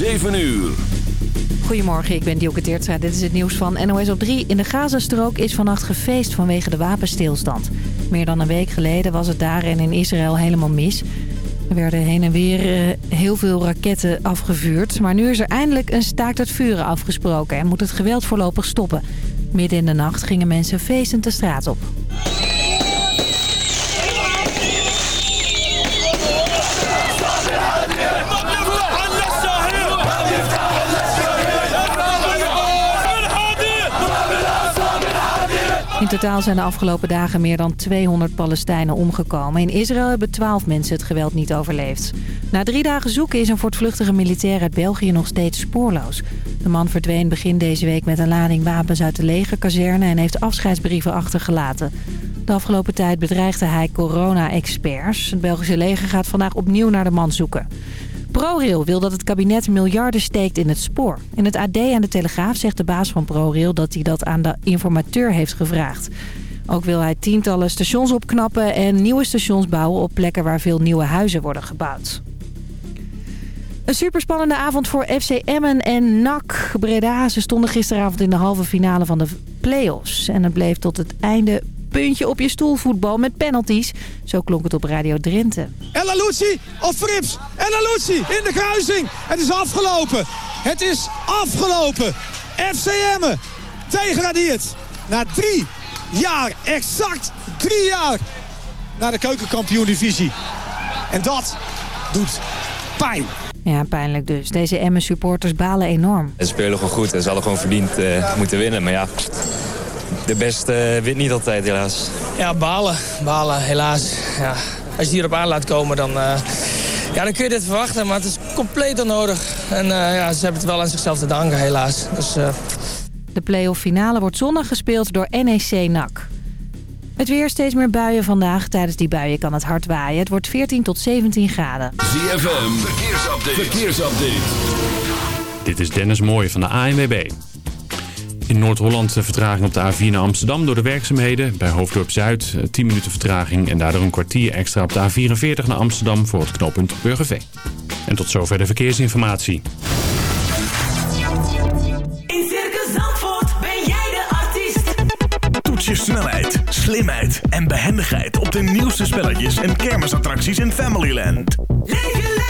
7 uur. Goedemorgen, ik ben Dielke Teertstra. Dit is het nieuws van NOS op 3. In de Gazastrook is vannacht gefeest vanwege de wapenstilstand. Meer dan een week geleden was het daar en in Israël helemaal mis. Er werden heen en weer uh, heel veel raketten afgevuurd. Maar nu is er eindelijk een staakt het vuren afgesproken en moet het geweld voorlopig stoppen. Midden in de nacht gingen mensen feestend de straat op. totaal zijn de afgelopen dagen meer dan 200 Palestijnen omgekomen. In Israël hebben 12 mensen het geweld niet overleefd. Na drie dagen zoeken is een voortvluchtige militair uit België nog steeds spoorloos. De man verdween begin deze week met een lading wapens uit de legerkazerne... en heeft afscheidsbrieven achtergelaten. De afgelopen tijd bedreigde hij corona-experts. Het Belgische leger gaat vandaag opnieuw naar de man zoeken. ProRail wil dat het kabinet miljarden steekt in het spoor. In het AD en de Telegraaf zegt de baas van ProRail dat hij dat aan de informateur heeft gevraagd. Ook wil hij tientallen stations opknappen en nieuwe stations bouwen op plekken waar veel nieuwe huizen worden gebouwd. Een superspannende avond voor FC Emmen en NAC Breda. Ze stonden gisteravond in de halve finale van de play-offs. En het bleef tot het einde puntje op je stoel voetbal met penalties. Zo klonk het op Radio Drenthe. Ella Luci of Frips. Ella Luci in de kruising. Het is afgelopen. Het is afgelopen. FCM degradeert. Na drie jaar, exact drie jaar, naar de keukenkampioen divisie. En dat doet pijn. Ja, pijnlijk dus. Deze Emmen supporters balen enorm. Ze spelen gewoon goed en ze hadden gewoon verdiend uh, moeten winnen. Maar ja, de beste uh, wint niet altijd helaas. Ja, balen. Balen, helaas. Ja. Als je hierop aan laat komen, dan, uh, ja, dan kun je dit verwachten. Maar het is compleet onnodig. En uh, ja, ze hebben het wel aan zichzelf te danken, helaas. Dus, De play-off finale wordt zondag gespeeld door NEC NAC. Het weer steeds meer buien vandaag. Tijdens die buien kan het hard waaien. Het wordt 14 tot 17 graden. ZFM, verkeersupdate. verkeersupdate. Dit is Dennis Mooij van de ANWB. In Noord-Holland vertraging op de A4 naar Amsterdam door de werkzaamheden. Bij Hoofddorp Zuid 10 minuten vertraging en daardoor een kwartier extra op de A44 naar Amsterdam voor het knooppunt Burgerveen. En tot zover de verkeersinformatie. In Circus Zandvoort ben jij de artiest. Toets je snelheid, slimheid en behendigheid op de nieuwste spelletjes en kermisattracties in Familyland. Leef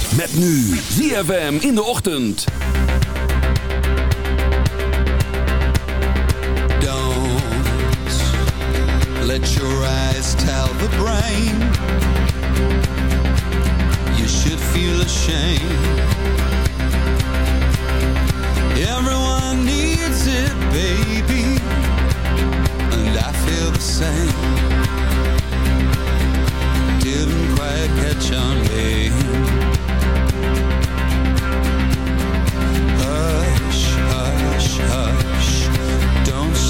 Met nu ZFM in de ochtend. Let your eyes tell the brain. You should feel ashamed. Everyone needs it, baby And I feel the same. Didn't quite catch on, babe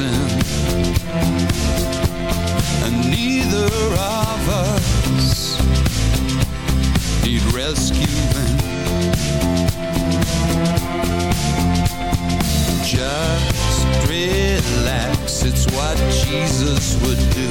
sin. And neither of us need rescuing. Just relax, it's what Jesus would do.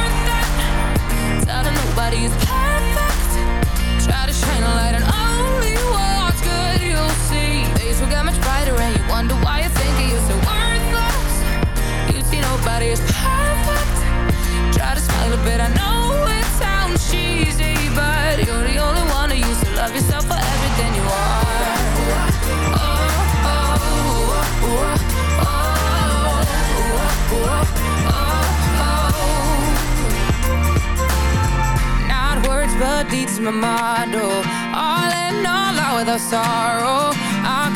will get much brighter and you wonder why you think you're so worthless. You see nobody is perfect. Try to smile a bit, I know it sounds cheesy, but you're the only one who used to love yourself for everything you are. oh, oh, oh, oh, Not words, but deeds, my motto. Oh. All in all, out without sorrow.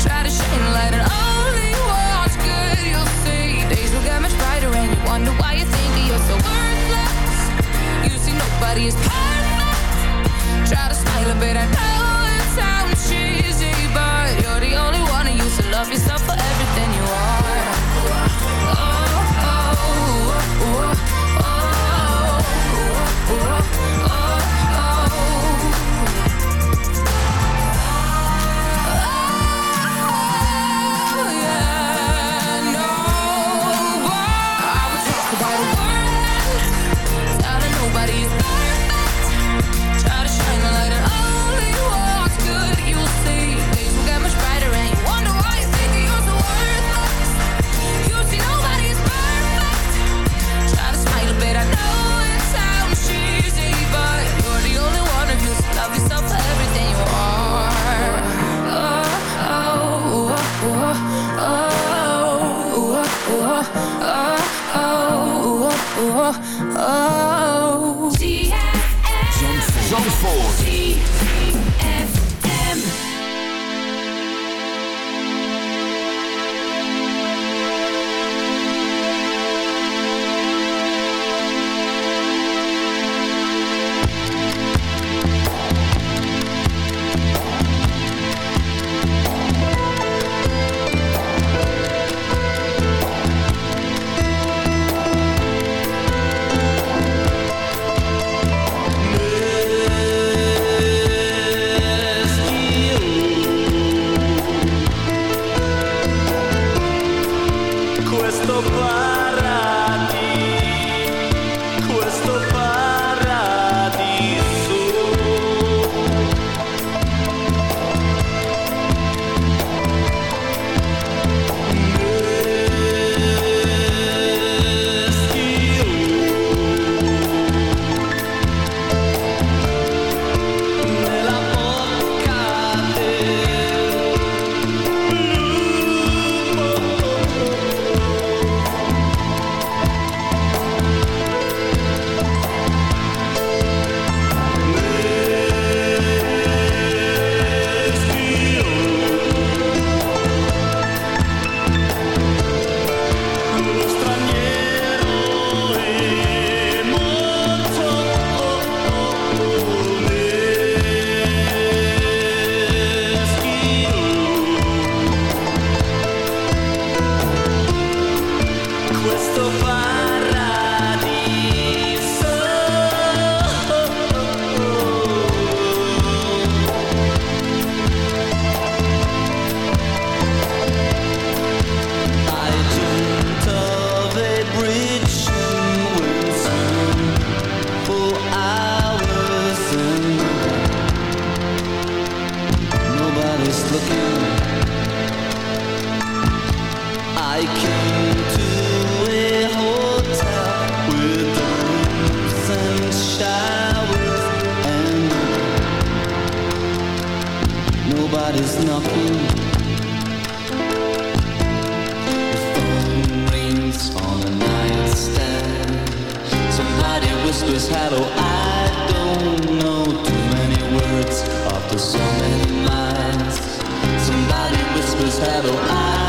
Try to shine a light on only what's good you'll see. Days will get much brighter and you wonder why you think you're so worthless. You see nobody is perfect. Try to smile a bit, I know it sounds cheesy, but you're the only one who used to love yourself for everything you are. Oh, oh, oh, oh, oh, oh, oh. whisper's hello I don't know too many words After so many minds Somebody whispers hello I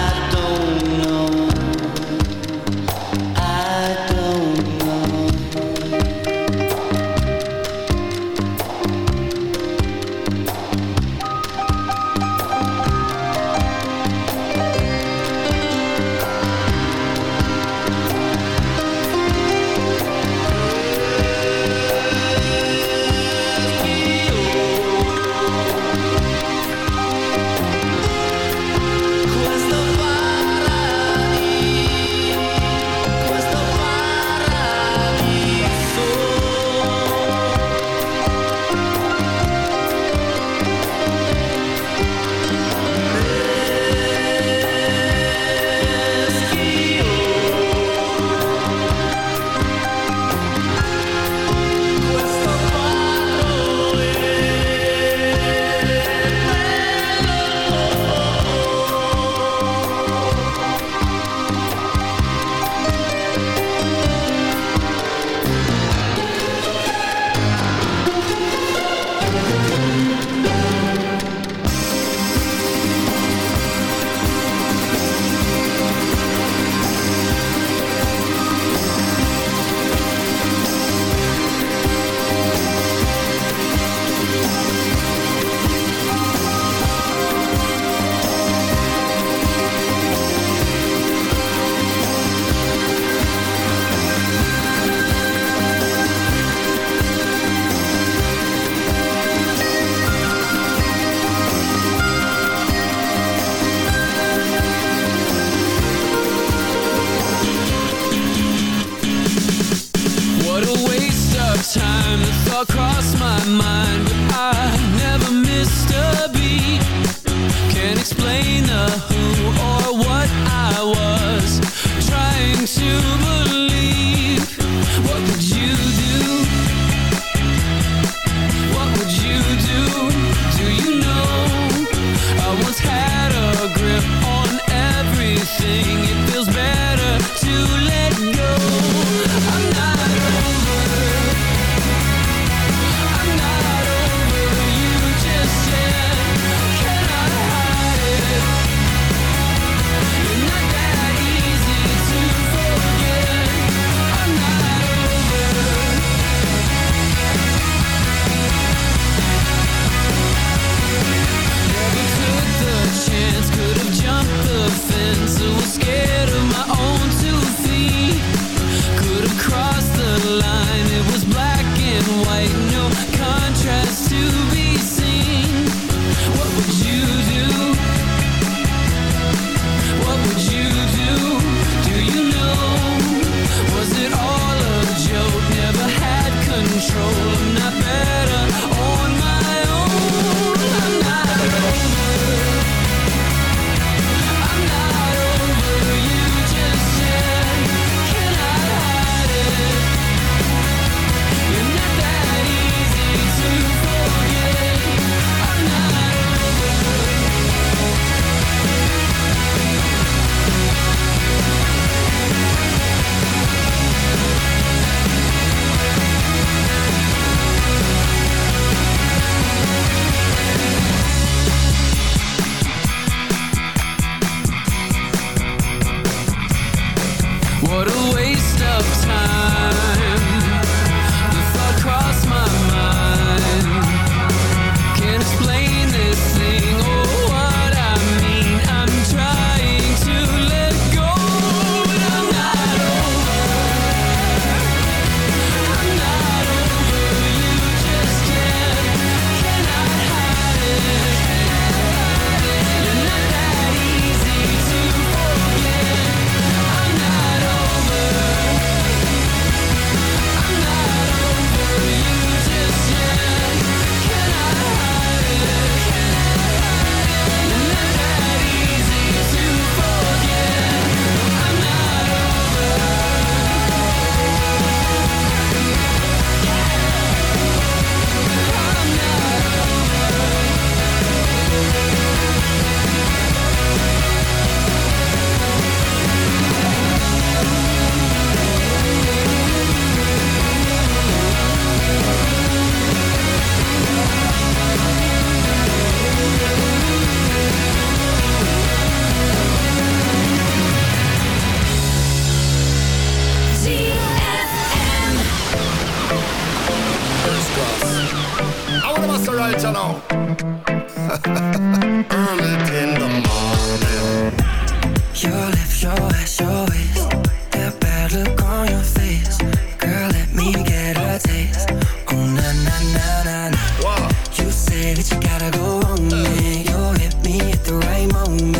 my moment.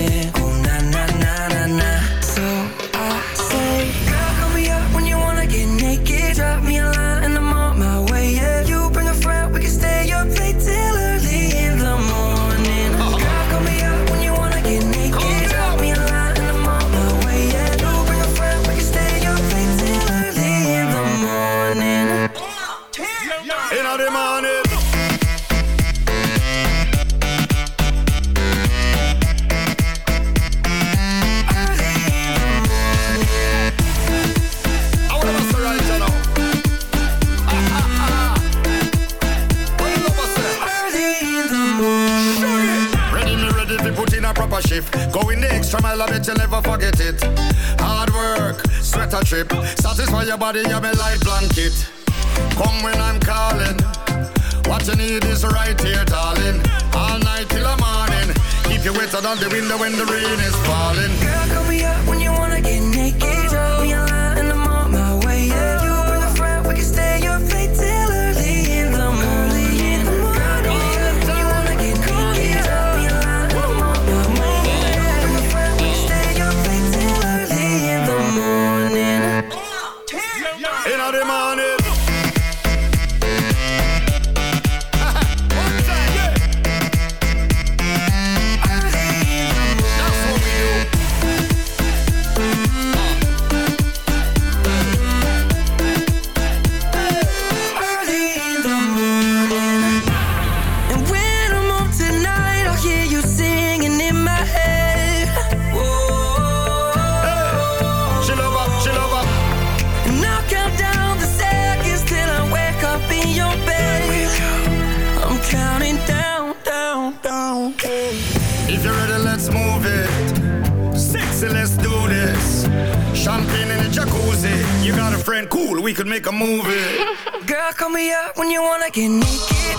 champagne a jacuzzi. You got a friend, cool, we could make a movie. Girl, call me up when you wanna get naked.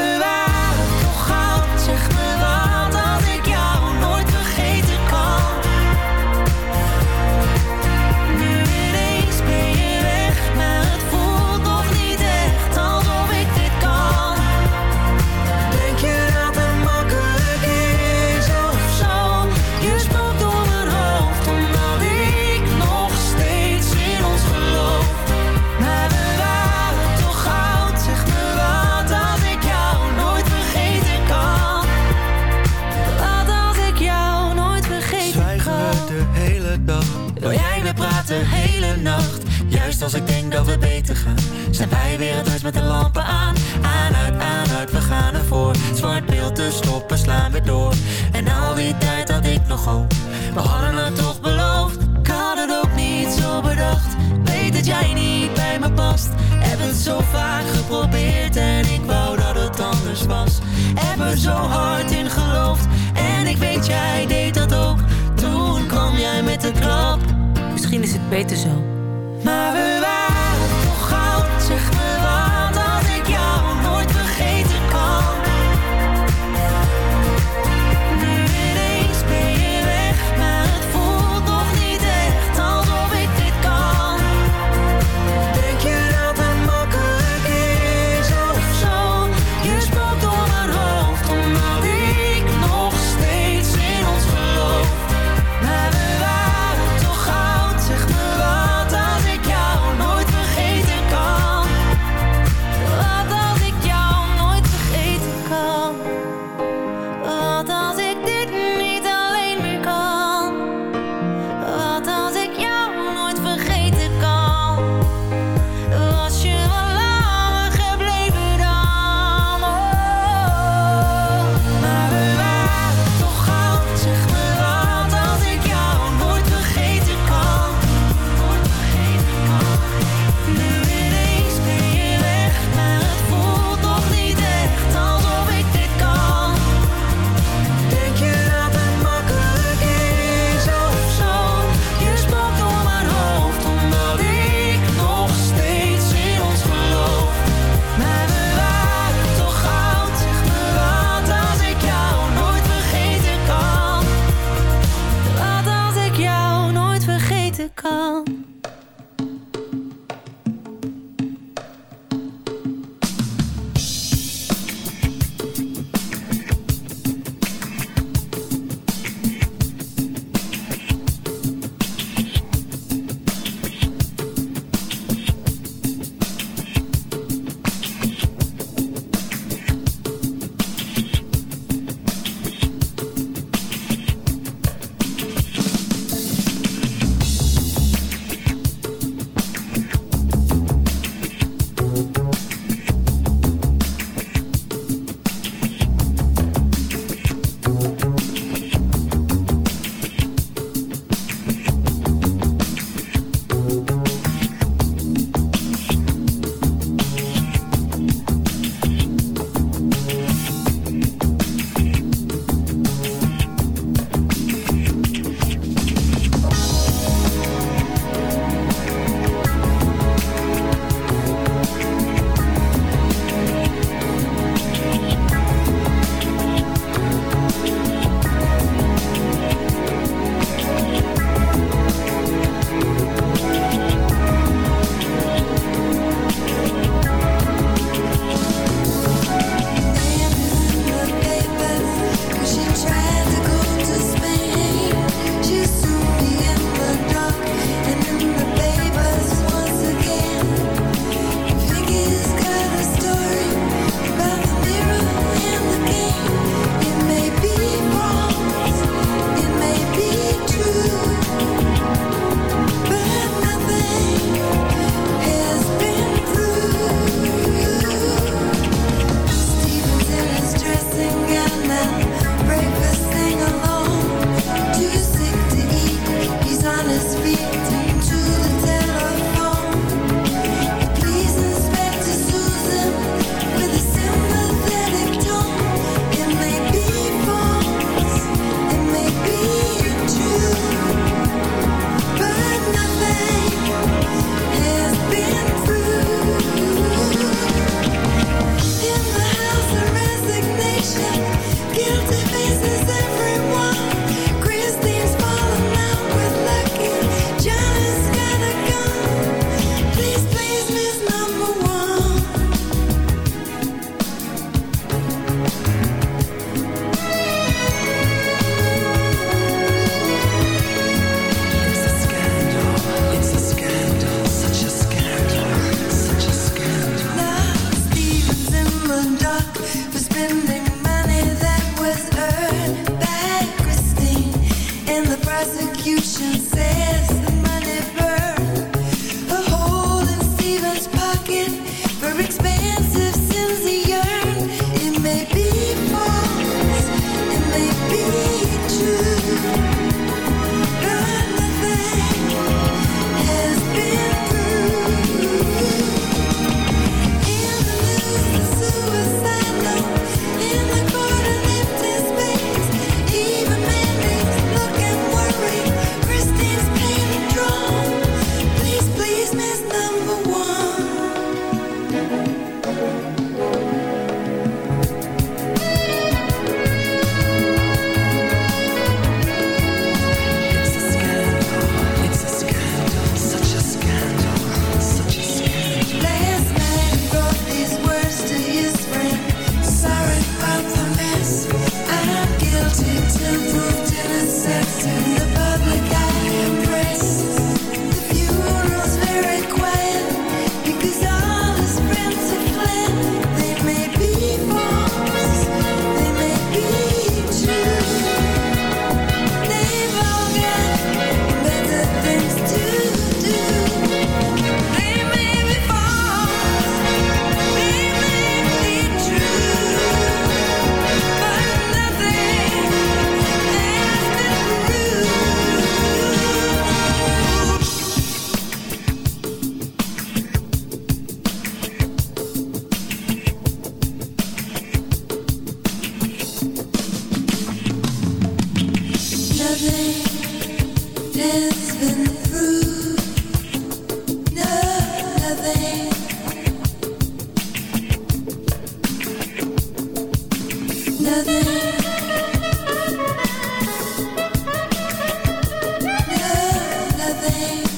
thing.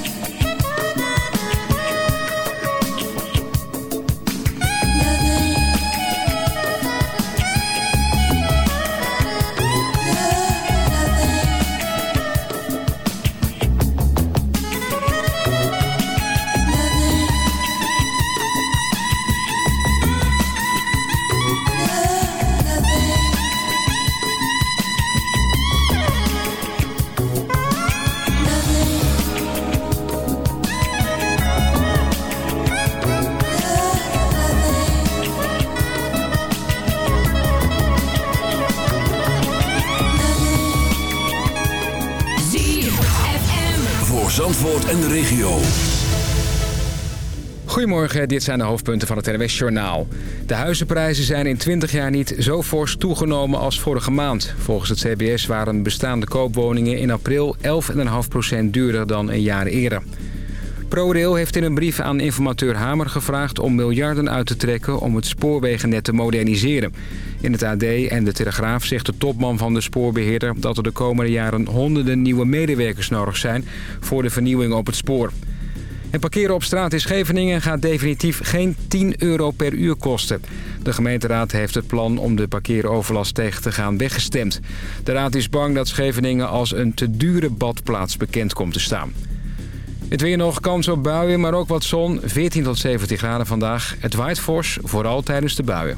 Dit zijn de hoofdpunten van het NWS Journaal. De huizenprijzen zijn in 20 jaar niet zo fors toegenomen als vorige maand. Volgens het CBS waren bestaande koopwoningen in april 11,5% duurder dan een jaar eerder. ProRail heeft in een brief aan informateur Hamer gevraagd om miljarden uit te trekken om het spoorwegennet te moderniseren. In het AD en de Telegraaf zegt de topman van de spoorbeheerder dat er de komende jaren honderden nieuwe medewerkers nodig zijn voor de vernieuwing op het spoor. En parkeren op straat in Scheveningen gaat definitief geen 10 euro per uur kosten. De gemeenteraad heeft het plan om de parkeeroverlast tegen te gaan weggestemd. De raad is bang dat Scheveningen als een te dure badplaats bekend komt te staan. Het weer nog, kans op buien, maar ook wat zon. 14 tot 17 graden vandaag. Het waait fors, vooral tijdens de buien.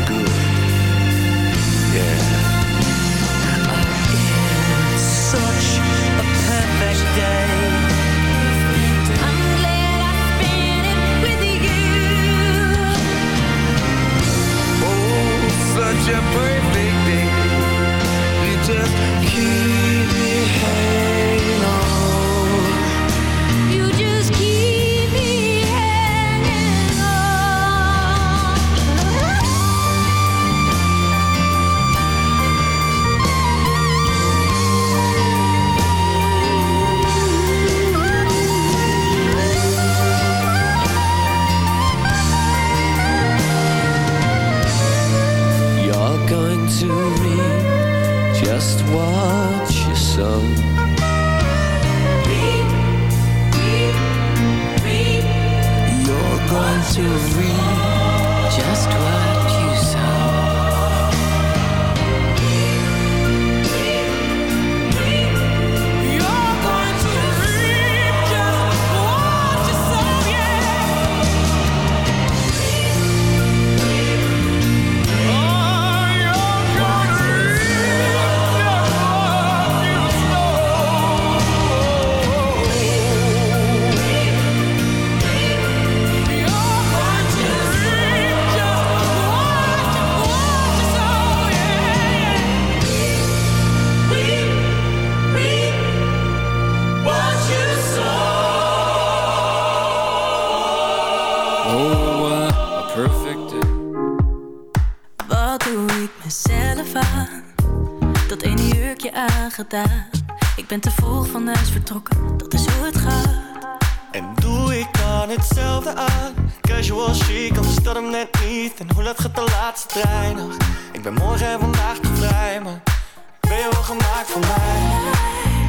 gemaakt voor mij?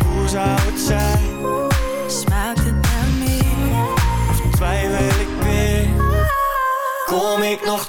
Hoe zou het zijn? Smaakt het naar meer? Of twijfel ik weer? Kom ik nog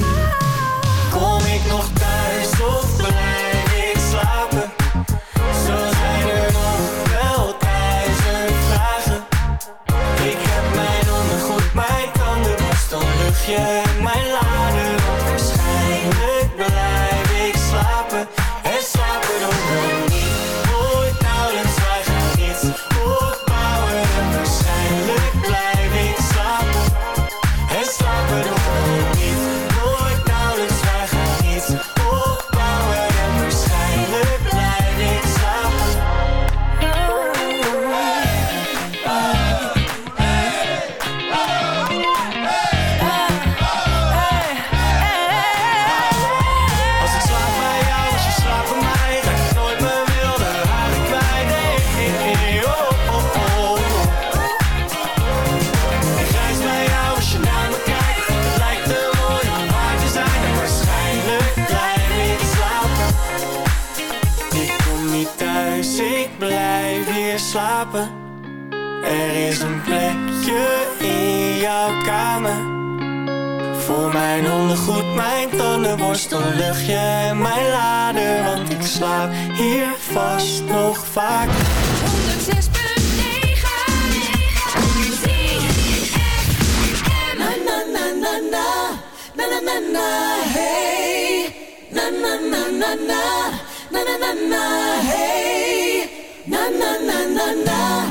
in jouw kamer. Voor mijn ondergoed, mijn tandenborstel, luchtje en mijn lader. Want ik slaap hier vast nog vaak. na. hey na na na na na na na na hey na na na na na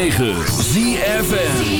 106.9 ZFN